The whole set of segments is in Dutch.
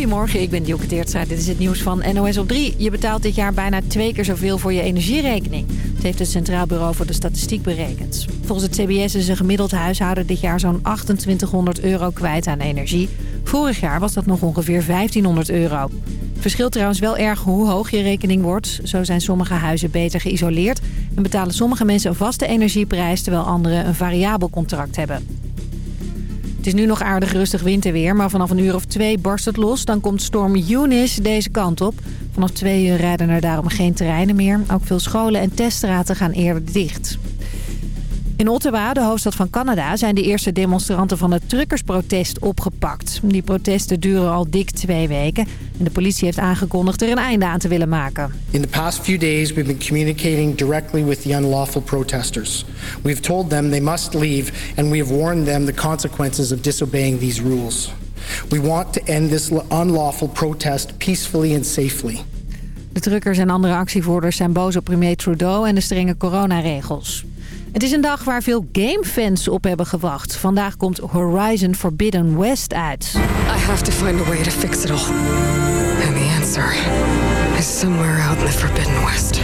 Goedemorgen, ik ben Dielke Teertstra. Dit is het nieuws van NOS op 3. Je betaalt dit jaar bijna twee keer zoveel voor je energierekening. Dat heeft het Centraal Bureau voor de Statistiek berekend. Volgens het CBS is een gemiddeld huishouden dit jaar zo'n 2800 euro kwijt aan energie. Vorig jaar was dat nog ongeveer 1500 euro. Het verschilt trouwens wel erg hoe hoog je rekening wordt. Zo zijn sommige huizen beter geïsoleerd... en betalen sommige mensen een vaste energieprijs... terwijl anderen een variabel contract hebben. Het is nu nog aardig rustig winterweer, maar vanaf een uur of twee barst het los. Dan komt storm Eunice deze kant op. Vanaf twee uur rijden er daarom geen treinen meer. Ook veel scholen en teststraten gaan eerder dicht. In Ottawa, de hoofdstad van Canada, zijn de eerste demonstranten van het truckersprotest opgepakt. Die protesten duren al dik twee weken. En de politie heeft aangekondigd er een einde aan te willen maken. In the past few days we've been communicating directly with the unlawful protesters. We've told them they must leave and we have warned them the consequences of disobeying these rules. We want to end this unlawful protest peacefully and safely. De truckers en andere actievoerders zijn boos op premier Trudeau en de strenge coronaregels. Het is een dag waar veel gamefans op hebben gewacht. Vandaag komt Horizon Forbidden West uit. I have to find a way to fix it all. And the answer is somewhere out in the Forbidden West.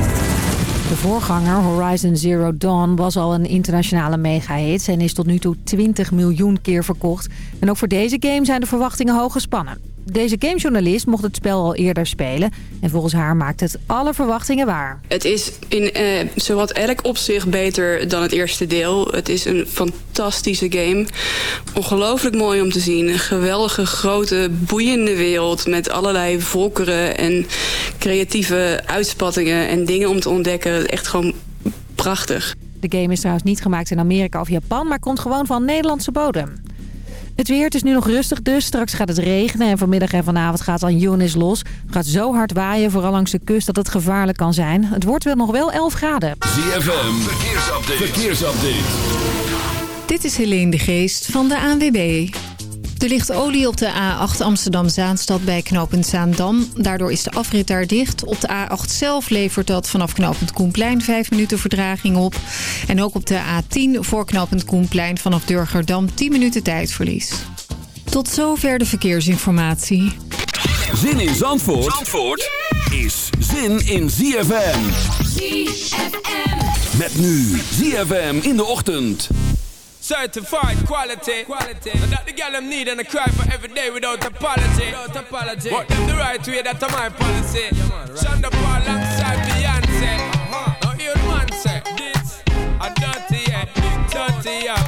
De voorganger Horizon Zero Dawn was al een internationale mega-hit... en is tot nu toe 20 miljoen keer verkocht. En ook voor deze game zijn de verwachtingen hoog gespannen. Deze gamejournalist mocht het spel al eerder spelen. En volgens haar maakt het alle verwachtingen waar. Het is in uh, zowat elk opzicht beter dan het eerste deel. Het is een fantastische game. Ongelooflijk mooi om te zien. Een geweldige, grote, boeiende wereld... met allerlei volkeren en creatieve uitspattingen... en dingen om te ontdekken. Echt gewoon prachtig. De game is trouwens niet gemaakt in Amerika of Japan... maar komt gewoon van Nederlandse bodem. Het weer, het is nu nog rustig dus. Straks gaat het regenen en vanmiddag en vanavond gaat dan Jonis los. Het gaat zo hard waaien, vooral langs de kust, dat het gevaarlijk kan zijn. Het wordt wel nog wel 11 graden. ZFM, verkeersupdate. verkeersupdate. Dit is Helene de Geest van de ANWB. Er ligt olie op de A8 Amsterdam-Zaanstad bij knooppunt Zaandam. Daardoor is de afrit daar dicht. Op de A8 zelf levert dat vanaf knooppunt Koenplein 5 minuten verdraging op. En ook op de A10 voor knooppunt Koenplein vanaf Durgerdam 10 minuten tijdverlies. Tot zover de verkeersinformatie. Zin in Zandvoort, Zandvoort is zin in ZFM. ZFM. Met nu ZFM in de ochtend. Certified quality. quality. And that the girl them need and I cry for every day without apology. Without apology. But them the right way, that's my policy. Yeah, man, right. Shonda Paul alongside Beyonce. Uh-huh. Now hear the man say, this a dirty yeah, dirty yeah,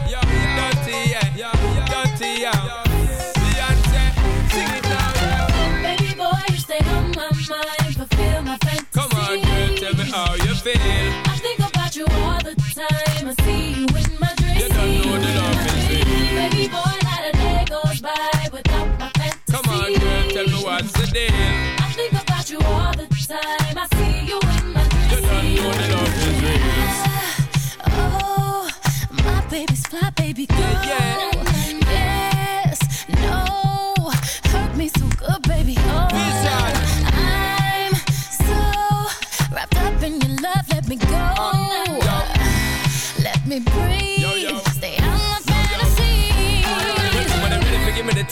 dirty yeah, dirty yeah. Beyonce, sing it now. Baby boy, you stay on my mind, fulfill my fantasy. Come on, girl, tell me how you feel. Baby boy, not a day goes by without my fantasy. Come on, girl, tell me what's the deal. I think about you all the time. I see you in my dreams. You don't know the love is real. Oh, my baby's fly, baby girl. Yeah, Yes,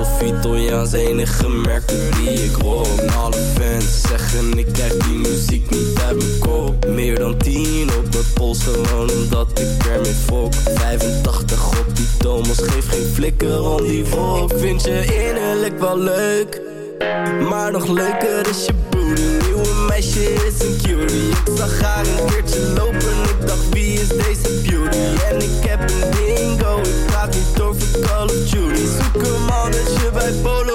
Sophie Italiaans enige die ik rock Alle fans zeggen ik krijg die muziek niet uit mijn kop. Meer dan 10 op mijn pols gewoon omdat ik ermee fok. 85 op die Thomas geef geen flikker om die volk Vind je innerlijk wel leuk maar nog leuker is je booty Nieuwe meisje is een cutie. Ik zag haar een keertje lopen Ik dacht wie is deze beauty? En ik heb een Red Bull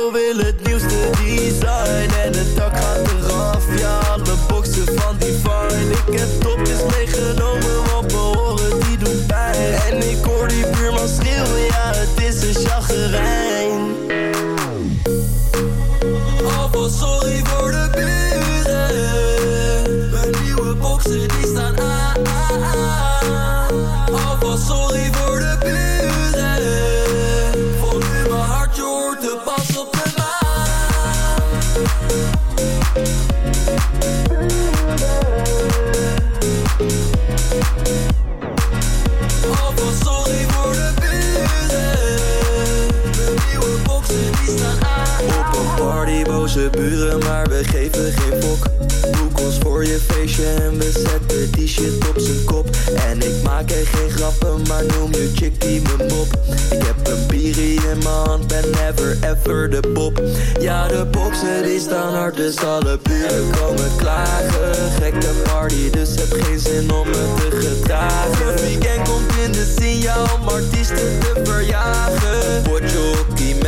Ik heb een bierie in mijn hand, ben never ever de pop. Ja, de boxen die staan hard, dus alle buren komen klagen. Gekke party, dus heb geen zin om me te gedragen. Het weekend komt in de scene, om artiesten te verjagen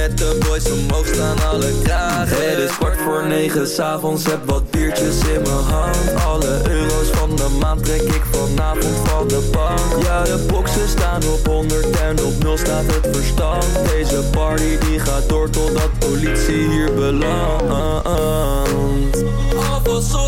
met de boys omhoog staan alle kragen Het is kwart voor negen s'avonds, heb wat biertjes in mijn hand. Alle euro's van de maand trek ik vanavond van de bank. Ja, de boxen staan op 100 en op 0 staat het verstand. Deze party die gaat door totdat politie hier belandt. Alvast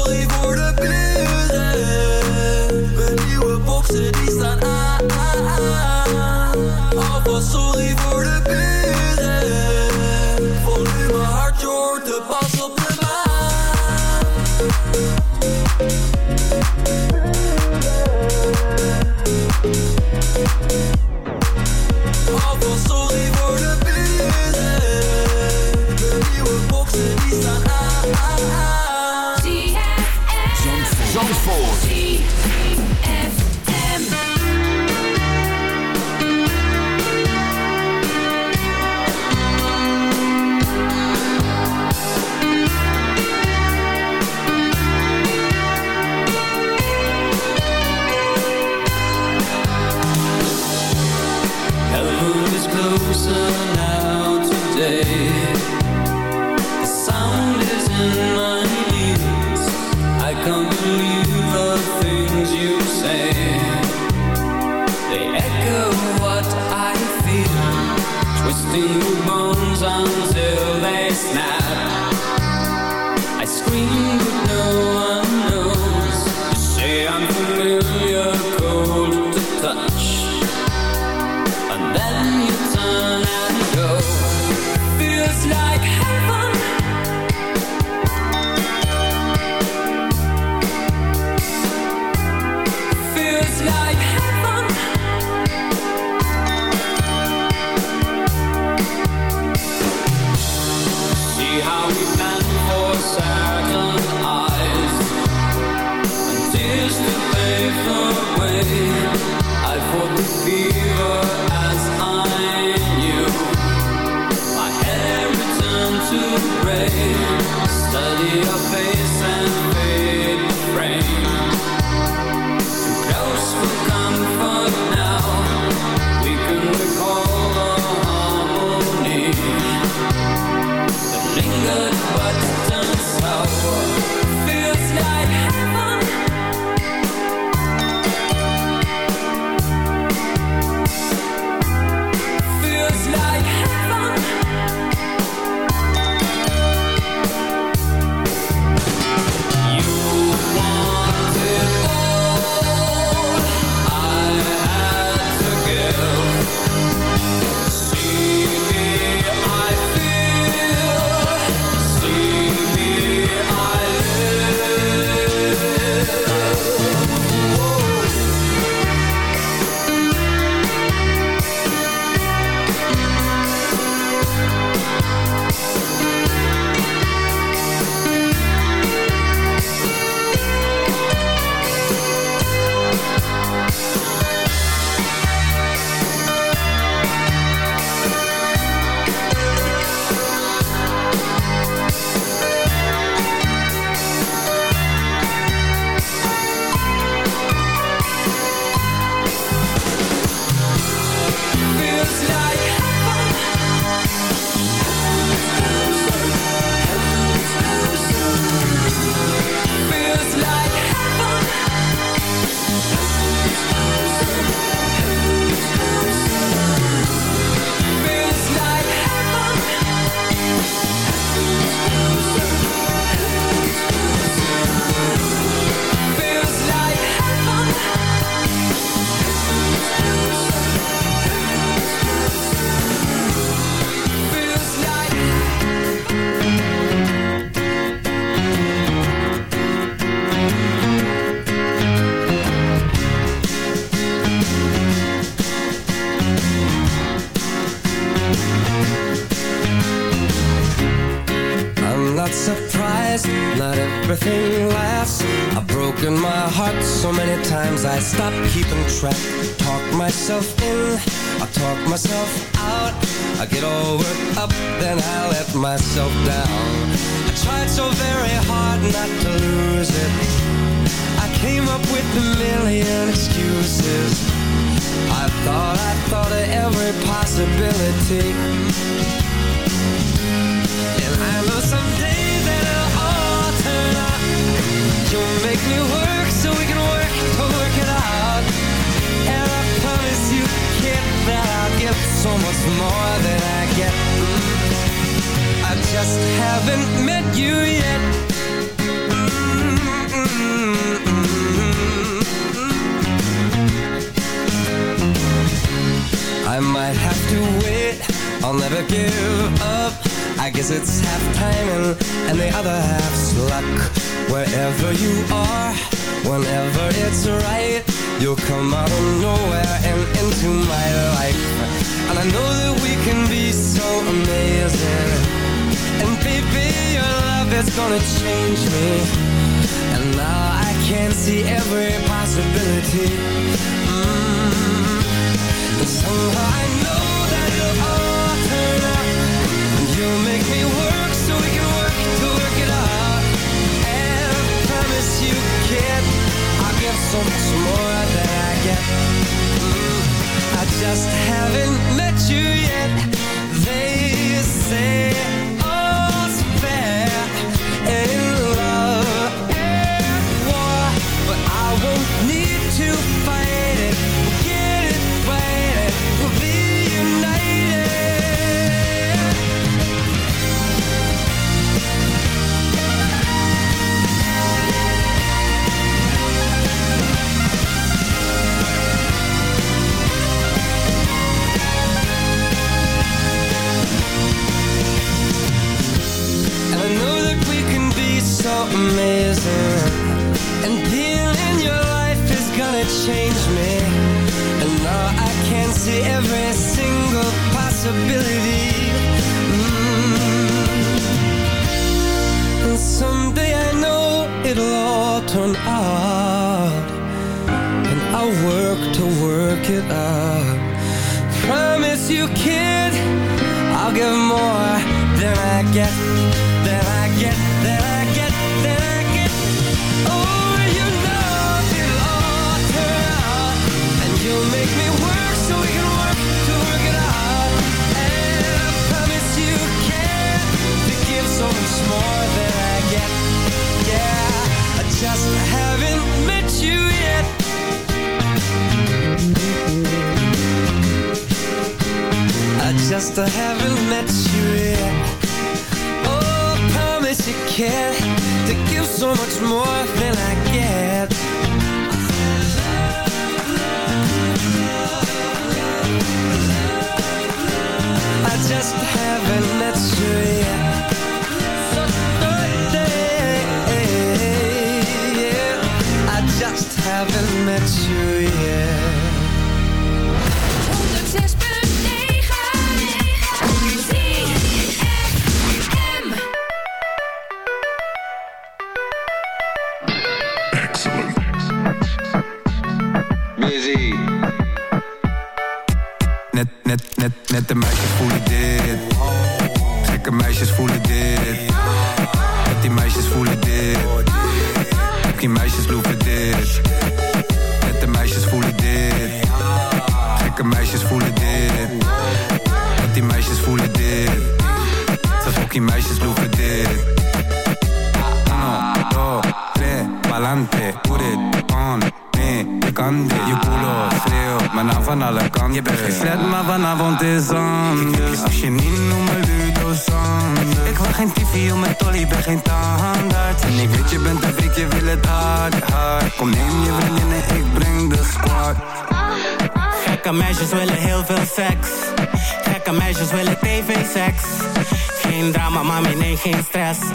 more than I get. I just haven't met you yet. I just haven't met you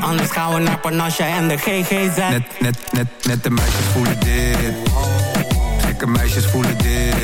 Anders gaan we naar Panache en de GGZ. Net, net, net, net de meisjes voelen dit. Gekke meisjes voelen dit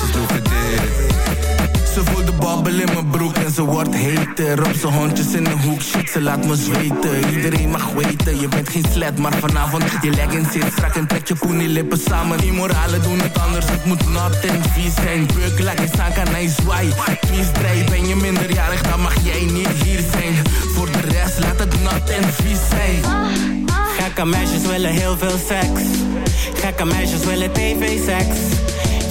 de babbel in mijn broek en ze wordt heter. Op zijn hondjes in een hoek, shit, ze laat me zweten. Iedereen mag weten, je bent geen slet Maar vanavond, je legging zit strak en trek je poenie lippen samen. Die moralen doen het anders, het moet nat en vies zijn. Beuk, je staan, kan hij zwaai. Vies drijf, ben je minderjarig, dan mag jij niet hier zijn. Voor de rest, laat het nat en vies zijn. Gekke meisjes willen heel veel seks. Gekke meisjes willen tv-seks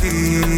ti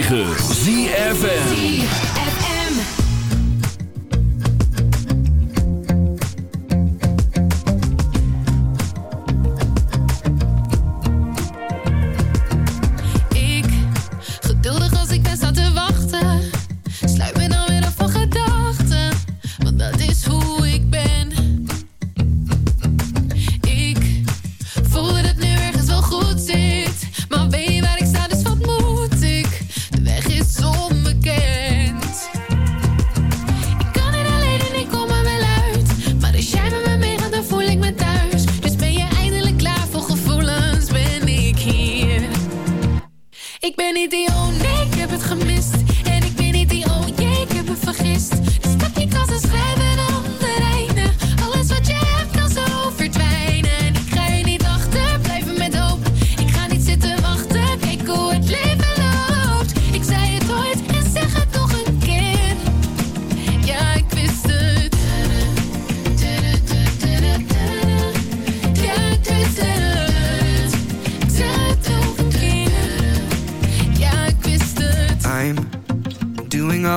9.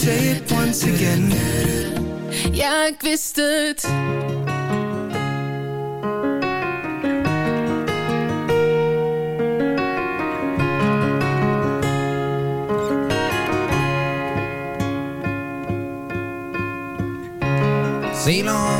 say it once again. Ja, ik wist het. Sail on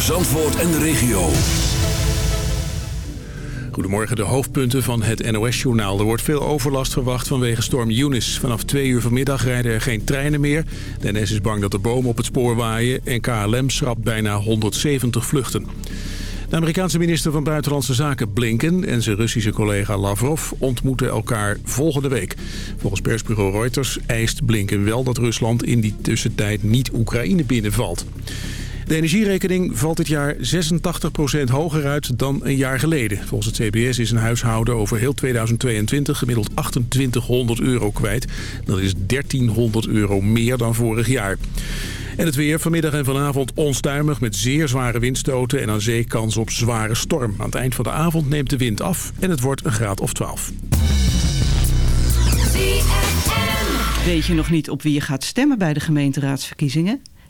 Voor Zandvoort en de regio. Goedemorgen, de hoofdpunten van het NOS-journaal. Er wordt veel overlast verwacht vanwege storm Eunice. Vanaf twee uur vanmiddag rijden er geen treinen meer. De NS is bang dat de bomen op het spoor waaien... en KLM schrapt bijna 170 vluchten. De Amerikaanse minister van Buitenlandse Zaken Blinken en zijn Russische collega Lavrov ontmoeten elkaar volgende week. Volgens persbureau Reuters eist Blinken wel dat Rusland in die tussentijd niet Oekraïne binnenvalt. De energierekening valt dit jaar 86% hoger uit dan een jaar geleden. Volgens het CBS is een huishouden over heel 2022 gemiddeld 2800 euro kwijt. Dat is 1300 euro meer dan vorig jaar. En het weer vanmiddag en vanavond onstuimig met zeer zware windstoten en aan zee kans op zware storm. Aan het eind van de avond neemt de wind af en het wordt een graad of 12. Weet je nog niet op wie je gaat stemmen bij de gemeenteraadsverkiezingen?